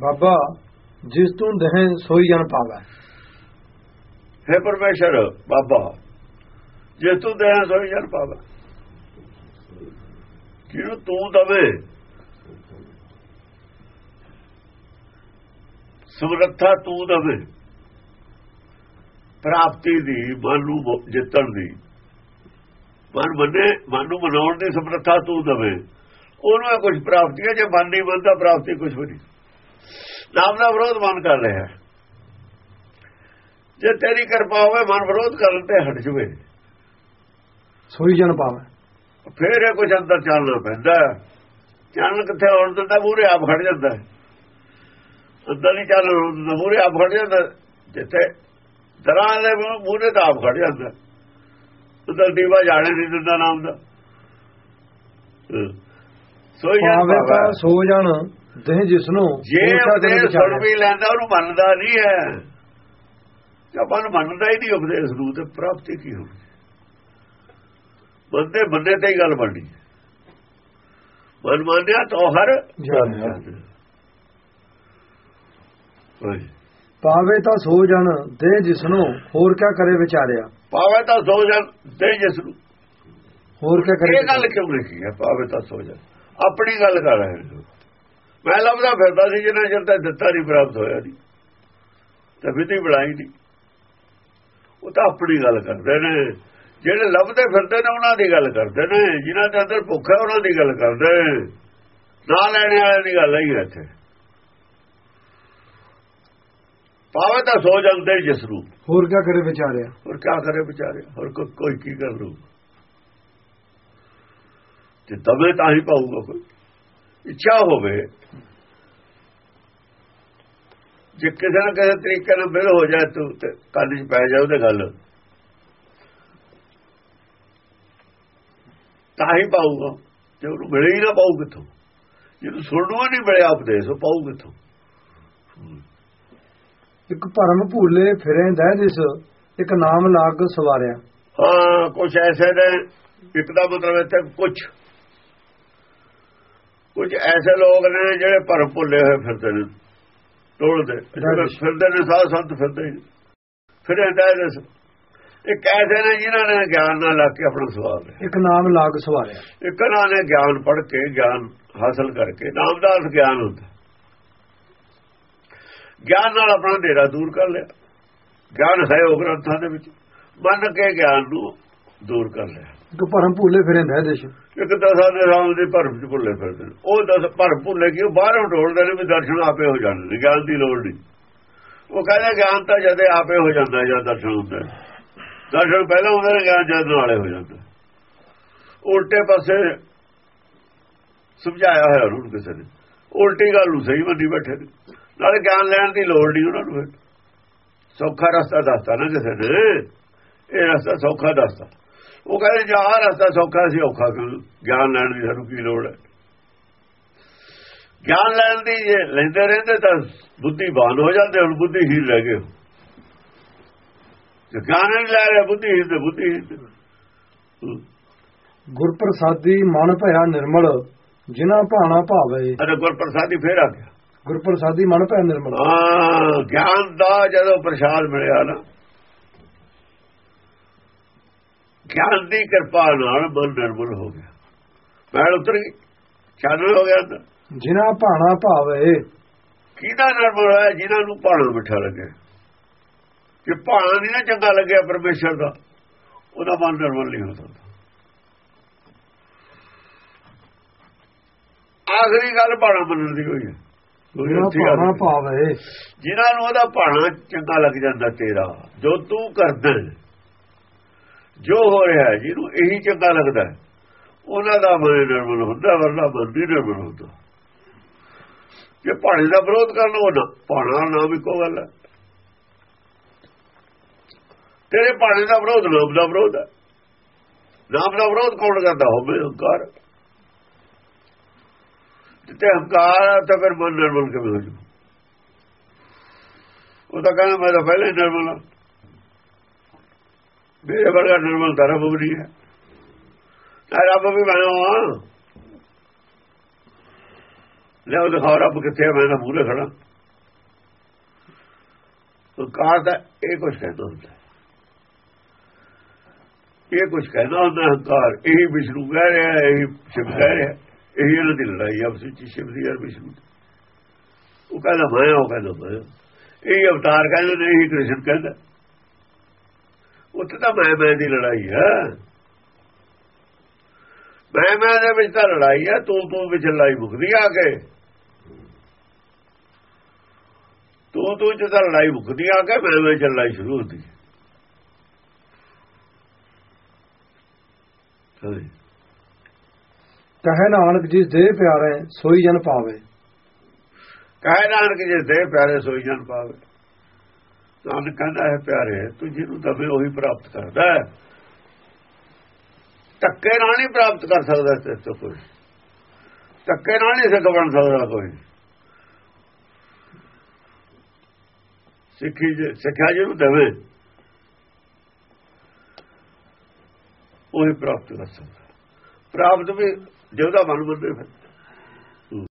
ਬਾਬਾ, ਜਿਸ ਤੂੰ ਦਹਿ ਸੋਈ ਜਨ ਪਾਵੈ। ਹੈ ਪਰਮੇਸ਼ਰ, ਬਾਬਾ ਜਿਸ ਤੂੰ ਦੇਹ ਸੋਈ ਜਨ ਪਾਵਾ, ਕਿਉਂ ਤੂੰ ਦਵੇ? ਸਮਰੱਥਾ ਤੂੰ ਦਵੇ। ਪ੍ਰਾਪਤੀ ਦੀ, ਮਨ ਨੂੰ ਜਿੱਤਣ ਦੀ। ਮਨ ਮੰਨੇ, ਮਨ ਨੂੰ ਮਨਾਉਣ ਦੀ ਸਮਰੱਥਾ ਤੂੰ ਦਵੇ। ਉਹਨੂੰ ਇਹ ਕੁਝ ਪ੍ਰਾਪਤੀ ਹੈ, ਜੇ ਮਨ ਨਹੀਂ ਮੰਨਦਾ, ਪ੍ਰਾਪਤੀ ਕੁਝ ਵੀ ਨਹੀਂ। ਨਾਮ ਦਾ ਵਿਰੋਧ ਮਨ ਕਰ ਰਿਹਾ ਜੇ ਤੇਰੀ ਕਿਰਪਾ ਹੋਵੇ ਮਨ ਵਿਰੋਧ ਕਰਨ ਤੇ ਹਟ ਜਵੇ ਸੋਈ ਜਨ ਪਾਵੈ ਫੇਰ ਇਹ ਕੁਝ ਅੰਦਰ ਚੱਲਣਾ ਪੈਂਦਾ। ਚੱਲਣ ਕਿੱਥੇ ਹੋਣ ਦਿੰਦਾ ਮੂਰੇ ਆਪ ਖੜ ਜਾਂਦਾ। ਅੰਦਰ ਨਹੀਂ ਚੱਲਣ ਮੂਰੇ ਆਪ ਖੜ ਜਾਂਦਾ। ਜਿੱਥੇ ਦਰਾਂ ਦੇ ਮੂਰੇ ਤਾਂ ਆਪ ਖੜ ਜਾਂਦਾ ਉਧਰ ਦੀਵਾ ਜਾਣੇ ਨਹੀਂ ਦਿੰਦਾ ਨਾਮ ਦਾ। ਸੋਈ ਜਨ ਪਾਵੈ। ਸੋ ਜਨ ਦੇਹ ਜਿਸ ਨੂੰ ਜੇ ਉਪਦੇਸ਼ ਸੁਣ। ਵੀ ਲੈਂਦਾ ਉਹਨੂੰ ਮੰਨਦਾ ਨਹੀਂ ਹੈ। ਆਪਾਂ ਨੂੰ ਮੰਨਦਾ ਹੀ ਨਹੀਂ ਉਪਦੇਸ਼ ਨੂੰ ਤੇ ਪ੍ਰਾਪਤੀ ਕੀ ਹੋਣੀ? ਬੰਦੇ ਬੰਦੇ ਤੇ ਹੀ ਗੱਲ ਬਣਨੀ ਮਨ ਮੰਨਿਆ ਤਾਂ ਹਰ। ਪਾਵੇ ਤਾਂ ਸੋ ਜਨ ਦੇਹ ਜਿਸ ਨੂੰ ਹੋਰ ਕਿਆ ਕਰੇ ਵਿਚਾਰਿਆ? ਪਾਵੇ ਤਾਂ ਸੋ ਜਨ ਤੇ ਜਿਸ ਨੂੰ ਹੋਰ ਕਿਆ ਕਰੇ ਇਹ ਗੱਲ ਕਿਉਂ ਲਿਖੀ ਹੈ? ਪਾਵੇ ਤਾਂ ਸੋ ਜਨ। ਆਪਣੀ ਗੱਲ ਕਰ ਰਹੇ ਨੇ। ਮੈਂ ਲੱਭਦਾ ਫਿਰਦਾ ਸੀ ਜਿਹਨਾਂ ਚਿਰ ਤੱਕ ਦਿੱਤਾ ਨਹੀਂ ਪ੍ਰਾਪਤ ਹੋਇਆ ਨਹੀਂ ਤੇ ਵਿਧੀ ਬਣਾਈ ਨਹੀਂ। ਉਹ ਤਾਂ ਆਪਣੀ ਗੱਲ ਕਰਦੇ ਨੇ। ਜਿਹੜੇ ਲੱਭਦੇ ਫਿਰਦੇ ਨੇ ਉਹਨਾਂ ਦੀ ਗੱਲ ਕਰਦੇ ਨੇ। ਜਿਨ੍ਹਾਂ ਦੇ ਅੰਦਰ ਭੁੱਖ ਹੈ ਉਹਨਾਂ ਦੀ ਗੱਲ ਕਰਦੇ ਨੇ। ਲੈਣੇ ਵਾਲਿਆਂ ਦੀ ਗੱਲ ਹੀ ਇੱਥੇ। ਪਾਵੇ ਤਾਂ ਸੋ ਜਾਂਦੇ ਜਿਸ ਨੂੰ ਹੋਰ ਕਿਆ ਕਰੇ ਵਿਚਾਰਿਆ? ਹੋਰ ਕੀ ਕਰੇ ਵਿਚਾਰੇ? ਹੋਰ ਕੋ- ਕੋਈ ਕੀ ਕਰ ਲੂ ਤੇ ਦਵੇ ਤਾਂ ਹੀ ਪਾਊਗਾ ਕੋਈ। ਇੱਛਾ ਹੋਵੇ ਜੇ ਕਿਸੇ ਨਾ ਕਿਸੇ ਤਰੀਕੇ ਨਾਲ ਮਿਲ ਹੋ ਜਾਏ ਤੂੰ ਤੇ ਕੰਨ 'ਚ ਪੈ ਜਾ ਉਹਦੇ ਗੱਲ। ਤਾਂ ਹੀ ਪਾਊਗਾ। ਜੇ ਉਹਨੂੰ ਮਿਲੇ ਹੀ ਨਾ ਪਾਊ ਕਿੱਥੋਂ? ਜਿਹਨੂੰ ਸੁਣਨੋਂ ਨਹੀਂ ਮਿਲਿਆ ਉਪਦੇਸ਼ ਉਹ ਪਾਊ ਕਿੱਥੋਂ? ਇੱਕ ਭਰਮ ਭੂਲੇ ਫਿਰੇ ਦਹਿ ਜਿਸ ਇੱਕ ਨਾਮ ਲਾਗ ਸਵਾਰਿਆ। ਹਾਂ ਕੁਝ ਐਸੇ ਨੇ ਇੱਕ ਦਾ ਮਤਲਬ ਇੱਥੇ ਕੁਝ ਕੁਝ ਐਸੇ ਲੋਕ ਨੇ ਜਿਹੜੇ ਭਰਮ ਭੁੱਲੇ ਹੋਏ ਫਿਰਦੇ ਨੇ। ਟੋਲਦੇ ਫਿਰਦੇ ਨੇ ਸਾਧ ਸੰਤ ਫਿਰਦੇ ਨੇ ਫਿਰ ਇਹਦਾ ਇੱਕ ਐਸੇ ਨੇ ਜਿਨ੍ਹਾਂ ਨੇ ਗਿਆਨ ਨਾਲ ਲੱਗ ਕੇ ਆਪਣਾ ਸਵਾਲ ਇੱਕ ਨਾਮ ਲਾਗ ਸਵਾਰਿਆ ਇੱਕ ਇਹਨਾਂ ਨੇ ਗਿਆਨ ਪੜ੍ਹ ਕੇ ਗਿਆਨ ਹਾਸਲ ਕਰਕੇ ਨਾਮ ਦਾ ਅਰਥ ਗਿਆਨ ਹੁੰਦਾ। ਗਿਆਨ ਨਾਲ ਆਪਣਾ ਡੇਰਾ ਦੂਰ ਕਰ ਲਿਆ। ਗਿਆਨ ਹੈ ਉਹ ਗ੍ਰੰਥਾਂ ਦੇ ਵਿੱਚ। ਮੰਨ ਕੇ ਗਿਆਨ ਨੂੰ ਦੂਰ ਕਰ ਲਿਆ। ਇੱਕ ਭਰਮ ਭੁੱਲੇ ਫਿਰੇ ਦੇਸ਼ ਇੱਕ ਤਾਂ ਦੇ ਰਾਮ ਦੇ ਭਰਮ ਚ ਭੁੱਲੇ ਫਿਰਦੇ ਨੇ। ਉਹ ਦਸ ਭਰਮ ਭੁੱਲੇ ਕਿ ਉਹ ਬਾਹਰੋਂ ਢੋਲਦੇ ਨੇ ਵੀ ਦਰਸ਼ਨ ਆਪੇ ਹੋ ਜਾਂਦੇ ਨੇ, ਗਿਆਨ ਦੀ ਲੋੜ ਨਹੀਂ। ਉਹ ਕਹਿੰਦੇ ਗਿਆਨ ਤਾਂ ਜਦੇ ਆਪੇ ਹੋ ਜਾਂਦਾ ਜਾਂ ਦਰਸ਼ਨ ਹੁੰਦਾ ਦਰਸ਼ਨ ਪਹਿਲਾਂ ਹੁੰਦਾ ਨੇ, ਗਿਆਨ ਜਦ ਨਾਲੇ ਹੋ ਜਾਂਦਾ ਉਲਟੇ ਪਾਸੇ ਸਮਝਾਇਆ ਹੋਇਆ ਉਹਨੂੰ ਕਿਸੇ ਨੇ। ਉਲਟੀ ਗੱਲ ਨੂੰ ਸਹੀ ਮੰਨੀ ਬੈਠੇ ਨੇ। ਨਾਲੇ ਗਿਆਨ ਲੈਣ ਦੀ ਲੋੜ ਨਹੀਂ ਉਹਨਾਂ ਨੂੰ ਸੌਖਾ ਰਸਤਾ ਦੱਸਤਾ ਨਾ ਕਿਸੇ ਨੇ। ਇਹ ਰਸਤਾ ਸੌਖਾ ਦੱਸਤਾ। ਉਹ ਕਹਿੰਦੇ ਜੇ ਆਹ ਰਸਤਾ ਸੌਖਾ ਸੀ ਔਖਾ ਕਿਉਂ? ਗਿਆਨ ਲੈਣ ਦੀ ਸਾਨੂੰ ਕੀ ਲੋੜ ਹੈ? ਗਿਆਨ ਲੈਣ ਦੀ ਜੇ ਲੈਂਦੇ ਰਹਿੰਦੇ ਤਾਂ ਬੁੱਧੀ ਬਾਨ ਹੋ ਜਾਂਦੇ ਹੁਣ ਬੁੱਧੀ ਹੀਰ ਰਹਿ ਗਏ ਜੇ ਗਿਆਨ ਨਹੀਂ ਲੈ ਰਿਹਾ ਬੁੱਧੀ ਹੀਰ ਤੇ ਬੁੱਧੀ ਹੀਰ ਤੇ। ਹਮ। ਗੁਰ ਪ੍ਰਸਾਦੀ ਮਨ ਭਇਆ ਨਿਰਮਲ ਜਿਨ੍ਹਾਂ ਭਾਣਾ ਭਾਵੇ। ਅਤੇ ਗੁਰ ਪ੍ਰਸਾਦੀ ਫੇਰ ਆ ਗਿਆ। ਗੁਰ ਪ੍ਰਸਾਦੀ ਮਨ ਭਇਆ ਨਿਰਮਲ। ਹਾਂ ਗਿਆਨ ਦਾ ਜਦੋਂ ਪ੍ਰਸ਼ਾਦ ਮਿਲਿਆ ਨਾ ਗਿਆਨ ਦੀ ਕਿਰਪਾ ਨਾਲ ਮਨ ਨਿਰਮਲ ਹੋ ਗਿਆ। ਮੈਲ ਉਤਰ ਗਈ। ਚਾਨਣ ਹੋ ਗਿਆ ਅੰਦਰ। ਜਿਨ੍ਹਾਂ ਭਾਣਾ ਭਾਵੇ। ਕਿਹਦਾ ਨਿਰਮਲ ਹੋਇਆ? ਜਿਨ੍ਹਾਂ ਨੂੰ ਭਾਣਾ ਮਿੱਠਾ ਲੱਗੇ ਜੇ ਭਾਣਾ ਨਹੀਂ ਨਾ ਚੰਗਾ ਲੱਗਿਆ ਪਰਮੇਸ਼ਰ ਦਾ ਉਹਦਾ ਮਨ ਨਿਰਮਲ ਨਹੀਂ ਹੋ ਸਕਦਾ। ਆਖਰੀ ਗੱਲ ਭਾਣਾ ਮੰਨਣ ਦੀ ਹੋਈ ਹੈ। ਭਾਣਾ। ਭਾਵੇ। ਜਿਨ੍ਹਾਂ ਨੂੰ ਉਹਦਾ ਭਾਣਾ ਚੰਗਾ ਲੱਗ ਜਾਂਦਾ ਤੇਰਾ ਜੋ ਤੂੰ ਕਰਦਾ ਜੋ ਹੋ ਰਿਹਾ ਜਿਹਨੂੰ ਇਹੀ ਚੰਗਾ ਲੱਗਦਾ ਉਹਨਾਂ ਦਾ ਮਨ ਨਿਰਮਲ ਹੁੰਦਾ, ਵਰਨਾ ਮਨ ਨਹੀਂ ਨਿਰਮਲ ਹੁੰਦਾ। ਜੇ ਭਾਣੇ ਦਾ ਵਿਰੋਧ ਕਰਨ ਉਹ ਨਾ ਭਾਣਾ ਨਾਮ ਇੱਕੋ ਗੱਲ ਹੈ। ਤੇਰੇ ਭਾਣੇ ਦਾ ਵਿਰੋਧ ਨਾਮ ਦਾ ਵਿਰੋਧ ਹੈ। ਨਾਮ ਦਾ ਵਿਰੋਧ ਕੌਣ ਕਰਦਾ? ਹੋਵੇ ਹੰਕਾਰ ਜਿੱਤੇ ਹੰਕਾਰ ਹੈ ਤਾਂ ਫਿਰ ਮਨ ਨਿਰਮਲ ਕਿਵੇਂ ਹੋ ਜੂ ਉਹ ਤਾਂ ਕਹਿੰਦਾ, ਮੈਂ ਤਾਂ ਪਹਿਲੇ ਹੀ ਨਿਰਮਲ ਹਾਂ। ਮੇਰੇ ਵਰਗਾ ਨਿਰਮਲ ਤਾਂ ਰੱਬ ਵੀ ਨਹੀਂ ਹੈ। ਤਾਂ ਰੱਬ ਵੀ ਮੈਂ ਹਾਂ। ਲੈ ਉਹ ਦਿਖਾ ਰੱਬ ਕਿੱਥੇ ਹੈ ਮੈਂ ਤਾਂ ਮੂਹਰੇ ਖੜਾ ਹੰਕਾਰ ਦਾ ਇਹ ਕੁਝ ਕਹਿੰਦਾ ਹੁੰਦਾ। ਇਹ ਕੁਝ ਕਹਿੰਦਾ ਹੁੰਦਾ ਹੰਕਾਰ। ਇਹੀ ਵਿਸ਼ਨੂੰ ਕਹਿ ਰਿਹਾ ਹੈ, ਇਹੀ ਸ਼ਿਵ ਕਹਿ ਰਿਹਾ। ਹੈ, ਇਹੀ ਇਹਨਾਂ ਦੀ ਲੜਾਈ ਆਪਸ ਵਿੱਚ ਸ਼ਿਵ ਦੀ ਔਰ ਵਿਸ਼ਨੂੰ ਉਹ ਕਹਿੰਦਾ ਮੈਂ ਉਹ ਕਹਿੰਦਾ ਮੈਂ ਇਹ ਅਵਤਾਰ ਕਹਿੰਦੇ ਨੇ ਇਹੀ ਕ੍ਰਿਸ਼ਨ ਕਹਿੰਦਾ। ਉੱਥੇ ਤਾਂ ਮੈਂ ਮੈਂ ਦੀ ਲੜਾਈ ਹੈ ਮੈਂ ਮੈਂ ਦੇ ਵਿੱਚ ਤਾਂ ਲੜਾਈ ਹੈ ਤੂੰ ਤੂੰ ਵਿੱਚ ਲੜਾਈ ਮੁਕਦੀ ਆ ਕੇ। ਤੂੰ ਤੂੰ ਚ ਤਾਂ ਲੜਾਈ ਮੁਕਦੀ ਆ ਕੇ ਮੈਂ ਮੈਂ ਚ ਲੜਾਈ ਸ਼ੁਰੂ ਹੁੰਦੀ। ਕਹੇ ਨਾਨਕ ਜਿਸ ਦੇ ਪਿਆਰੇ ਸੋਈ ਜਨ ਪਾਵੇ। ਕਹੇ ਨਾਨਕ ਜੇ ਦੇ ਪਿਆਰੇ ਸੋਈ ਜਨ ਪਾਵੇ। ਨਾਨਕ ਕਹਿੰਦਾ ਹੈ ਪਿਆਰੇ, ਤੂੰ ਜਿਹਨੂੰ ਦਵੇ ਉਹੀ ਪ੍ਰਾਪਤ ਕਰਦਾ ਹੈ। ਧੱਕੇ ਨਾਲ ਨਹੀਂ ਪ੍ਰਾਪਤ ਕਰ ਸਕਦਾ ਤੇ ਤੋਂ ਕੋਈ। ਧੱਕੇ ਨਾਲ ਨਹੀਂ ਸਿੱਖ ਬਣ ਸਕਦਾ ਕੋਈ। ਸਿੱਖੀ ਸਿੱਖਿਆ ਜਿਹਨੂੰ ਦਵੇ, ਉਹੀ ਪ੍ਰਾਪਤ ਕਰ ਸਕਦਾ। ਪ੍ਰਾਪਤ ਵੀ ਜਿਹਦਾ ਮਨ ਮੰਨੇ ਫਿਰ।